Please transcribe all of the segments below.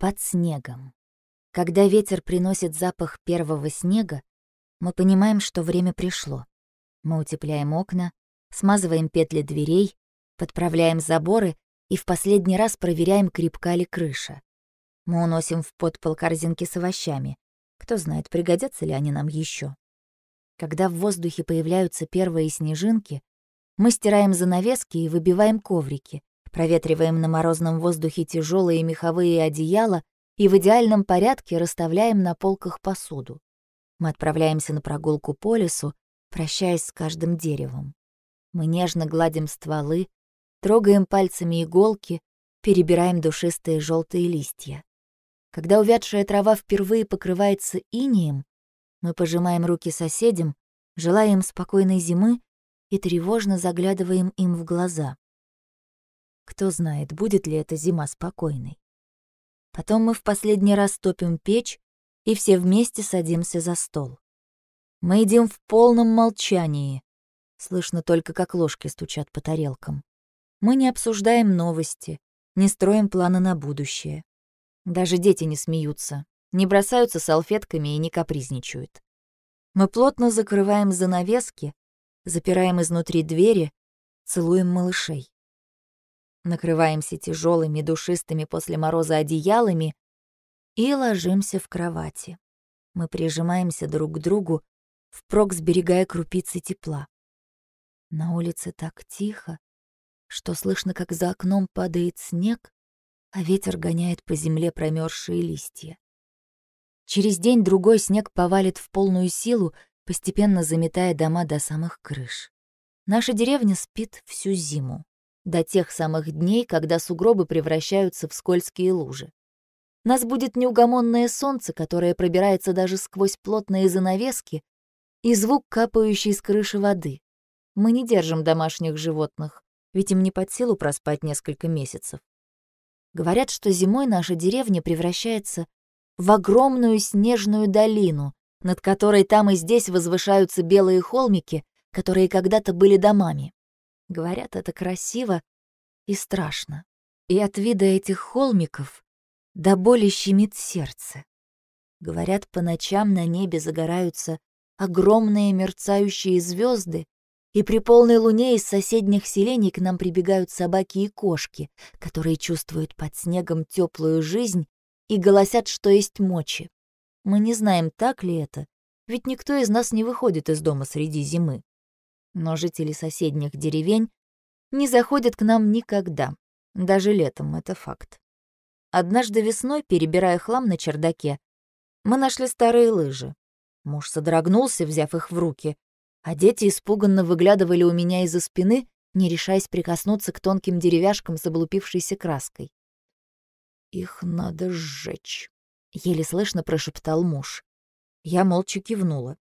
Под снегом. Когда ветер приносит запах первого снега, мы понимаем, что время пришло. Мы утепляем окна, смазываем петли дверей, подправляем заборы и в последний раз проверяем, крепка ли крыша. Мы уносим в подпол корзинки с овощами. Кто знает, пригодятся ли они нам еще. Когда в воздухе появляются первые снежинки, мы стираем занавески и выбиваем коврики, проветриваем на морозном воздухе тяжелые меховые одеяла и в идеальном порядке расставляем на полках посуду. Мы отправляемся на прогулку по лесу, прощаясь с каждым деревом. Мы нежно гладим стволы, трогаем пальцами иголки, перебираем душистые желтые листья. Когда увядшая трава впервые покрывается инеем, мы пожимаем руки соседям, желаем спокойной зимы и тревожно заглядываем им в глаза. Кто знает, будет ли эта зима спокойной. Потом мы в последний раз топим печь, и все вместе садимся за стол. Мы едим в полном молчании. Слышно только, как ложки стучат по тарелкам. Мы не обсуждаем новости, не строим планы на будущее. Даже дети не смеются, не бросаются салфетками и не капризничают. Мы плотно закрываем занавески, запираем изнутри двери, целуем малышей накрываемся тяжелыми душистыми после мороза одеялами и ложимся в кровати. Мы прижимаемся друг к другу, впрок сберегая крупицы тепла. На улице так тихо, что слышно, как за окном падает снег, а ветер гоняет по земле промерзшие листья. Через день-другой снег повалит в полную силу, постепенно заметая дома до самых крыш. Наша деревня спит всю зиму до тех самых дней, когда сугробы превращаются в скользкие лужи. Нас будет неугомонное солнце, которое пробирается даже сквозь плотные занавески, и звук капающей с крыши воды. Мы не держим домашних животных, ведь им не под силу проспать несколько месяцев. Говорят, что зимой наша деревня превращается в огромную снежную долину, над которой там и здесь возвышаются белые холмики, которые когда-то были домами. Говорят, это красиво и страшно. И от вида этих холмиков до боли щемит сердце. Говорят, по ночам на небе загораются огромные мерцающие звезды, и при полной луне из соседних селений к нам прибегают собаки и кошки, которые чувствуют под снегом теплую жизнь и голосят, что есть мочи. Мы не знаем, так ли это, ведь никто из нас не выходит из дома среди зимы но жители соседних деревень не заходят к нам никогда, даже летом, это факт. Однажды весной, перебирая хлам на чердаке, мы нашли старые лыжи. Муж содрогнулся, взяв их в руки, а дети испуганно выглядывали у меня из-за спины, не решаясь прикоснуться к тонким деревяшкам с облупившейся краской. «Их надо сжечь», — еле слышно прошептал муж. Я молча кивнула.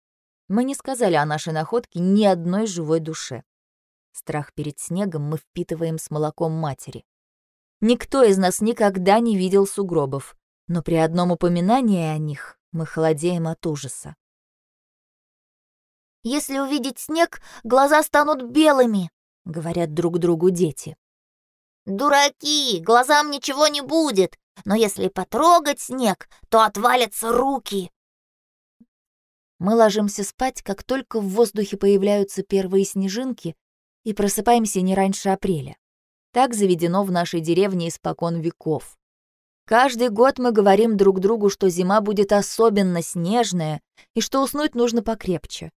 Мы не сказали о нашей находке ни одной живой душе. Страх перед снегом мы впитываем с молоком матери. Никто из нас никогда не видел сугробов, но при одном упоминании о них мы холодеем от ужаса. «Если увидеть снег, глаза станут белыми», — говорят друг другу дети. «Дураки, глазам ничего не будет, но если потрогать снег, то отвалятся руки», мы ложимся спать, как только в воздухе появляются первые снежинки, и просыпаемся не раньше апреля. Так заведено в нашей деревне испокон веков. Каждый год мы говорим друг другу, что зима будет особенно снежная и что уснуть нужно покрепче.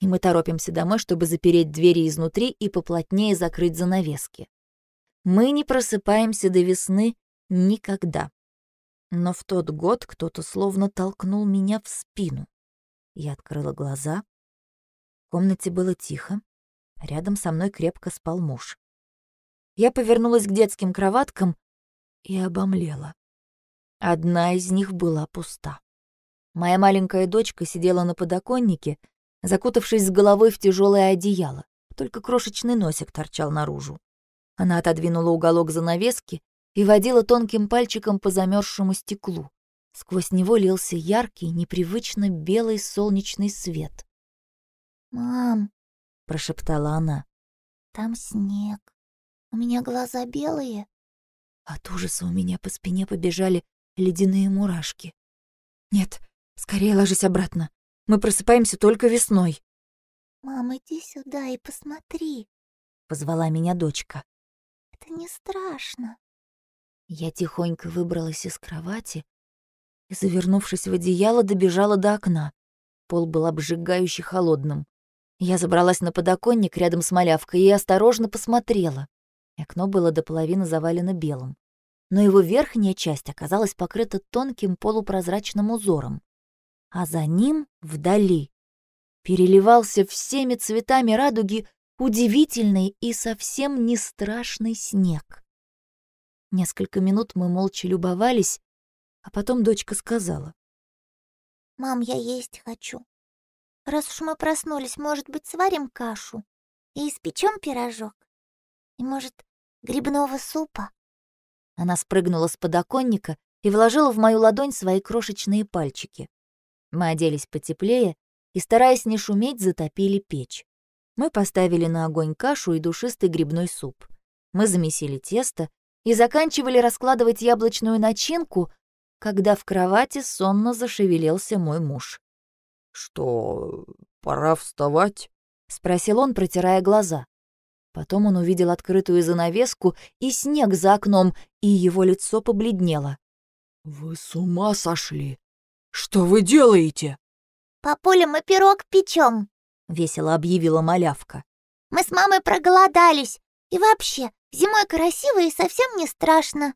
И мы торопимся домой, чтобы запереть двери изнутри и поплотнее закрыть занавески. Мы не просыпаемся до весны никогда. Но в тот год кто-то словно толкнул меня в спину. Я открыла глаза. В комнате было тихо. Рядом со мной крепко спал муж. Я повернулась к детским кроваткам и обомлела. Одна из них была пуста. Моя маленькая дочка сидела на подоконнике, закутавшись с головой в тяжелое одеяло. Только крошечный носик торчал наружу. Она отодвинула уголок занавески и водила тонким пальчиком по замерзшему стеклу. Сквозь него лился яркий, непривычно белый солнечный свет. «Мам», — прошептала она, — «там снег. У меня глаза белые». От ужаса у меня по спине побежали ледяные мурашки. «Нет, скорее ложись обратно. Мы просыпаемся только весной». «Мам, иди сюда и посмотри», — позвала меня дочка. «Это не страшно». Я тихонько выбралась из кровати и, завернувшись в одеяло, добежала до окна. Пол был обжигающе холодным. Я забралась на подоконник рядом с малявкой и осторожно посмотрела. Окно было до половины завалено белым, но его верхняя часть оказалась покрыта тонким полупрозрачным узором. А за ним, вдали, переливался всеми цветами радуги удивительный и совсем не страшный снег. Несколько минут мы молча любовались, а потом дочка сказала. «Мам, я есть хочу. Раз уж мы проснулись, может быть, сварим кашу и испечем пирожок? И, может, грибного супа?» Она спрыгнула с подоконника и вложила в мою ладонь свои крошечные пальчики. Мы оделись потеплее и, стараясь не шуметь, затопили печь. Мы поставили на огонь кашу и душистый грибной суп. Мы замесили тесто и заканчивали раскладывать яблочную начинку, когда в кровати сонно зашевелился мой муж. «Что, пора вставать?» — спросил он, протирая глаза. Потом он увидел открытую занавеску и снег за окном, и его лицо побледнело. «Вы с ума сошли? Что вы делаете?» «Папуля, мы пирог печем», — весело объявила малявка. «Мы с мамой проголодались. И вообще, зимой красиво и совсем не страшно».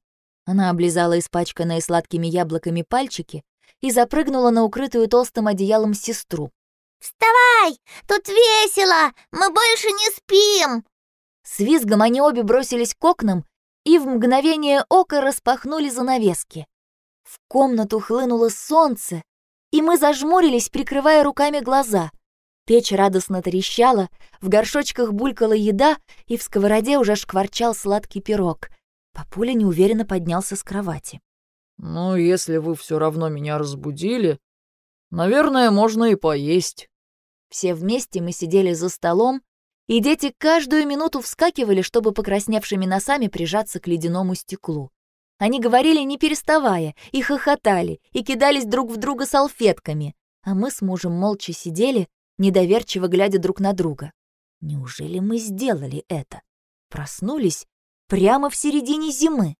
Она облизала испачканные сладкими яблоками пальчики и запрыгнула на укрытую толстым одеялом сестру. «Вставай! Тут весело! Мы больше не спим!» С визгом они обе бросились к окнам и в мгновение ока распахнули занавески. В комнату хлынуло солнце, и мы зажмурились, прикрывая руками глаза. Печь радостно трещала, в горшочках булькала еда, и в сковороде уже шкварчал сладкий пирог. Папуля неуверенно поднялся с кровати. «Ну, если вы все равно меня разбудили, наверное, можно и поесть». Все вместе мы сидели за столом, и дети каждую минуту вскакивали, чтобы покрасневшими носами прижаться к ледяному стеклу. Они говорили, не переставая, и хохотали, и кидались друг в друга салфетками, а мы с мужем молча сидели, недоверчиво глядя друг на друга. Неужели мы сделали это? Проснулись прямо в середине зимы.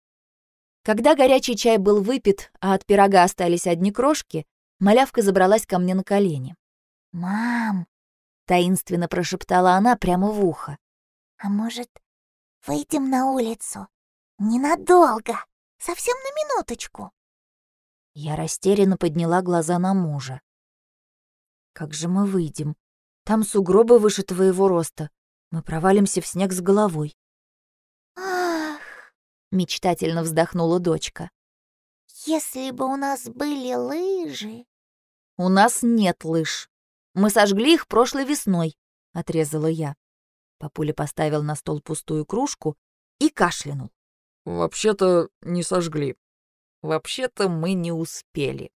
Когда горячий чай был выпит, а от пирога остались одни крошки, малявка забралась ко мне на колени. «Мам!» — таинственно прошептала она прямо в ухо. «А может, выйдем на улицу? Ненадолго, совсем на минуточку». Я растерянно подняла глаза на мужа. «Как же мы выйдем? Там сугробы выше твоего роста. Мы провалимся в снег с головой». Мечтательно вздохнула дочка. «Если бы у нас были лыжи...» «У нас нет лыж. Мы сожгли их прошлой весной», — отрезала я. Папуля поставил на стол пустую кружку и кашлянул. «Вообще-то не сожгли. Вообще-то мы не успели».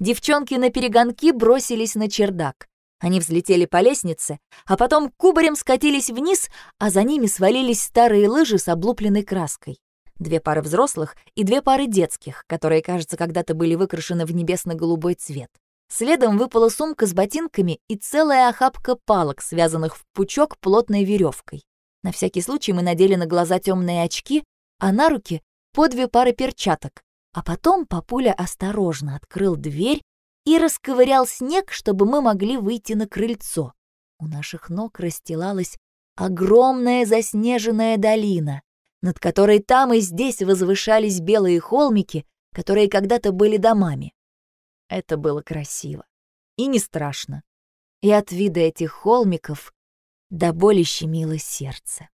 Девчонки на перегонки бросились на чердак. Они взлетели по лестнице, а потом кубарем скатились вниз, а за ними свалились старые лыжи с облупленной краской. Две пары взрослых и две пары детских, которые, кажется, когда-то были выкрашены в небесно-голубой цвет. Следом выпала сумка с ботинками и целая охапка палок, связанных в пучок плотной веревкой. На всякий случай мы надели на глаза темные очки, а на руки по две пары перчаток. А потом папуля осторожно открыл дверь и расковырял снег, чтобы мы могли выйти на крыльцо. У наших ног расстилалась огромная заснеженная долина, над которой там и здесь возвышались белые холмики, которые когда-то были домами. Это было красиво и не страшно. И от вида этих холмиков до боли щемило сердце.